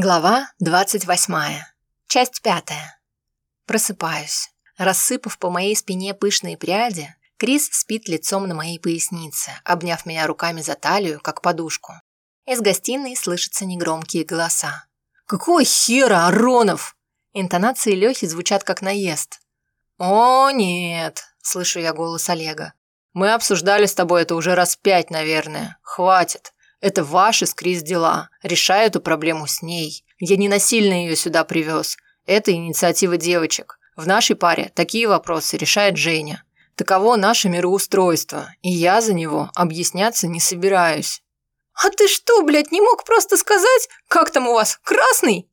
Глава 28. Часть пятая. Просыпаюсь. Рассыпав по моей спине пышные пряди, Крис спит лицом на моей пояснице, обняв меня руками за талию, как подушку. Из гостиной слышатся негромкие голоса. «Какого хера, Аронов?» Интонации Лехи звучат как наезд. «О, нет!» – слышу я голос Олега. «Мы обсуждали с тобой это уже раз пять, наверное. Хватит. Это ваши с Крис дела. Решай эту проблему с ней. Я не насильно ее сюда привез. Это инициатива девочек. В нашей паре такие вопросы решает Женя. Таково наше мироустройство, и я за него объясняться не собираюсь. «А ты что, блядь, не мог просто сказать, как там у вас, красный?»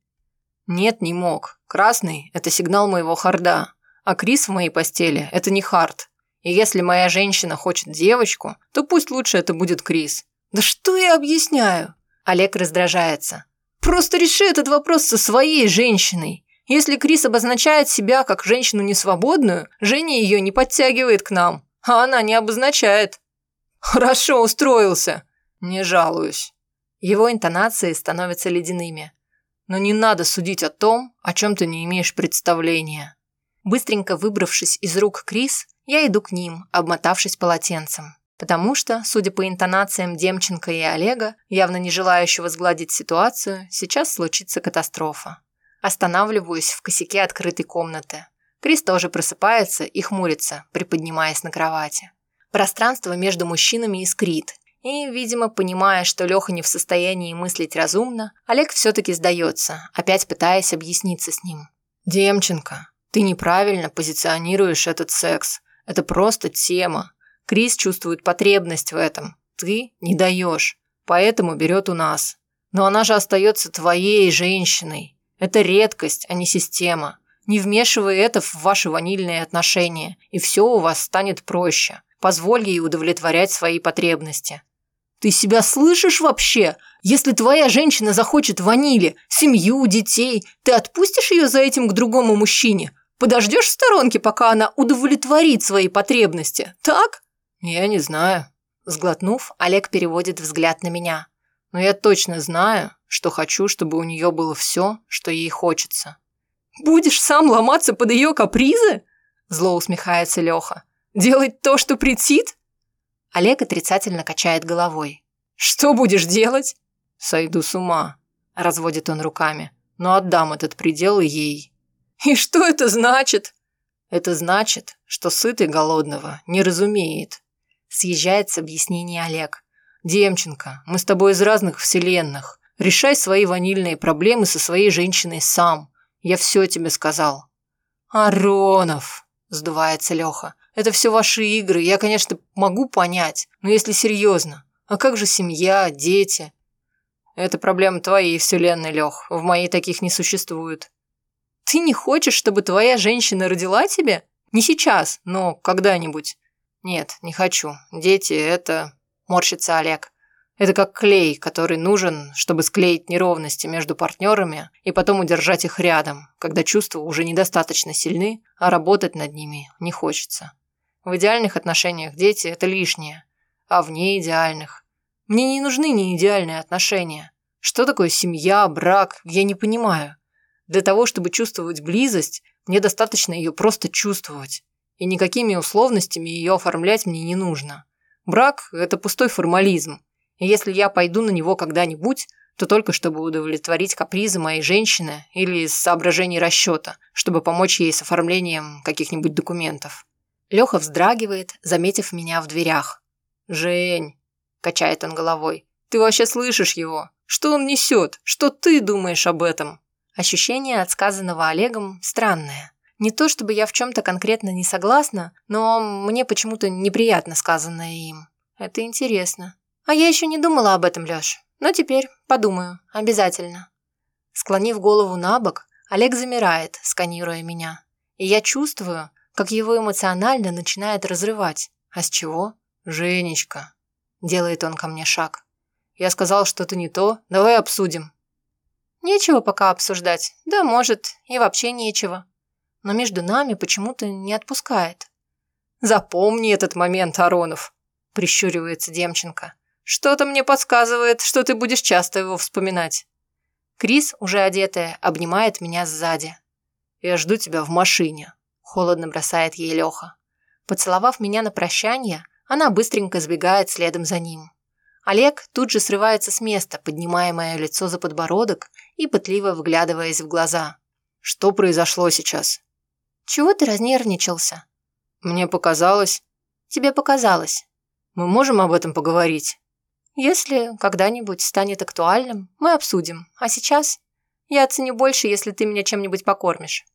«Нет, не мог. Красный – это сигнал моего харда. А Крис в моей постели – это не хард. И если моя женщина хочет девочку, то пусть лучше это будет Крис. «Да что я объясняю?» Олег раздражается. «Просто реши этот вопрос со своей женщиной. Если Крис обозначает себя как женщину несвободную, Женя ее не подтягивает к нам, а она не обозначает». «Хорошо устроился». «Не жалуюсь». Его интонации становятся ледяными. «Но не надо судить о том, о чем ты не имеешь представления». Быстренько выбравшись из рук Крис, я иду к ним, обмотавшись полотенцем. Потому что, судя по интонациям Демченко и Олега, явно не желающего сгладить ситуацию, сейчас случится катастрофа. Останавливаюсь в косяке открытой комнаты. Крис тоже просыпается и хмурится, приподнимаясь на кровати. Пространство между мужчинами искрит. И, видимо, понимая, что Леха не в состоянии мыслить разумно, Олег все-таки сдается, опять пытаясь объясниться с ним. «Демченко, ты неправильно позиционируешь этот секс. Это просто тема. Крис чувствует потребность в этом. Ты не даешь, поэтому берет у нас. Но она же остается твоей женщиной. Это редкость, а не система. Не вмешивай это в ваши ванильные отношения, и все у вас станет проще. Позволь ей удовлетворять свои потребности. Ты себя слышишь вообще? Если твоя женщина захочет ванили, семью, детей, ты отпустишь ее за этим к другому мужчине? Подождешь в сторонке, пока она удовлетворит свои потребности, так? «Я не знаю». Сглотнув, Олег переводит взгляд на меня. «Но я точно знаю, что хочу, чтобы у нее было все, что ей хочется». «Будешь сам ломаться под ее капризы?» Зло усмехается Леха. «Делать то, что притит?» Олег отрицательно качает головой. «Что будешь делать?» «Сойду с ума», – разводит он руками. «Но отдам этот предел ей». «И что это значит?» «Это значит, что сытый голодного не разумеет съезжает с объяснений Олег. «Демченко, мы с тобой из разных вселенных. Решай свои ванильные проблемы со своей женщиной сам. Я все тебе сказал». «Аронов!» – сдувается Леха. «Это все ваши игры, я, конечно, могу понять, но если серьезно, а как же семья, дети?» «Это проблема твоей вселенной, Лех, в моей таких не существует». «Ты не хочешь, чтобы твоя женщина родила тебе? Не сейчас, но когда-нибудь. «Нет, не хочу. Дети – это...» – морщится Олег. «Это как клей, который нужен, чтобы склеить неровности между партнерами и потом удержать их рядом, когда чувства уже недостаточно сильны, а работать над ними не хочется. В идеальных отношениях дети – это лишнее, а в неидеальных. Мне не нужны неидеальные отношения. Что такое семья, брак, я не понимаю. Для того, чтобы чувствовать близость, мне достаточно ее просто чувствовать и никакими условностями ее оформлять мне не нужно. Брак – это пустой формализм, и если я пойду на него когда-нибудь, то только чтобы удовлетворить капризы моей женщины или из соображений расчета, чтобы помочь ей с оформлением каких-нибудь документов. Леха вздрагивает, заметив меня в дверях. «Жень», – качает он головой, – «ты вообще слышишь его? Что он несет? Что ты думаешь об этом?» Ощущение от сказанного Олегом странное. Не то чтобы я в чем-то конкретно не согласна, но мне почему-то неприятно сказанное им. Это интересно. А я еще не думала об этом, Леш. Но теперь подумаю. Обязательно. Склонив голову на бок, Олег замирает, сканируя меня. И я чувствую, как его эмоционально начинает разрывать. А с чего? «Женечка», – делает он ко мне шаг. «Я сказал что-то не то, давай обсудим». «Нечего пока обсуждать. Да, может, и вообще нечего но между нами почему-то не отпускает. «Запомни этот момент, Аронов», – прищуривается Демченко. «Что-то мне подсказывает, что ты будешь часто его вспоминать». Крис, уже одетая, обнимает меня сзади. «Я жду тебя в машине», – холодно бросает ей Леха. Поцеловав меня на прощание, она быстренько сбегает следом за ним. Олег тут же срывается с места, поднимая мое лицо за подбородок и пытливо вглядываясь в глаза. «Что произошло сейчас?» «Чего ты разнервничался?» «Мне показалось...» «Тебе показалось». «Мы можем об этом поговорить?» «Если когда-нибудь станет актуальным, мы обсудим. А сейчас я оценю больше, если ты меня чем-нибудь покормишь».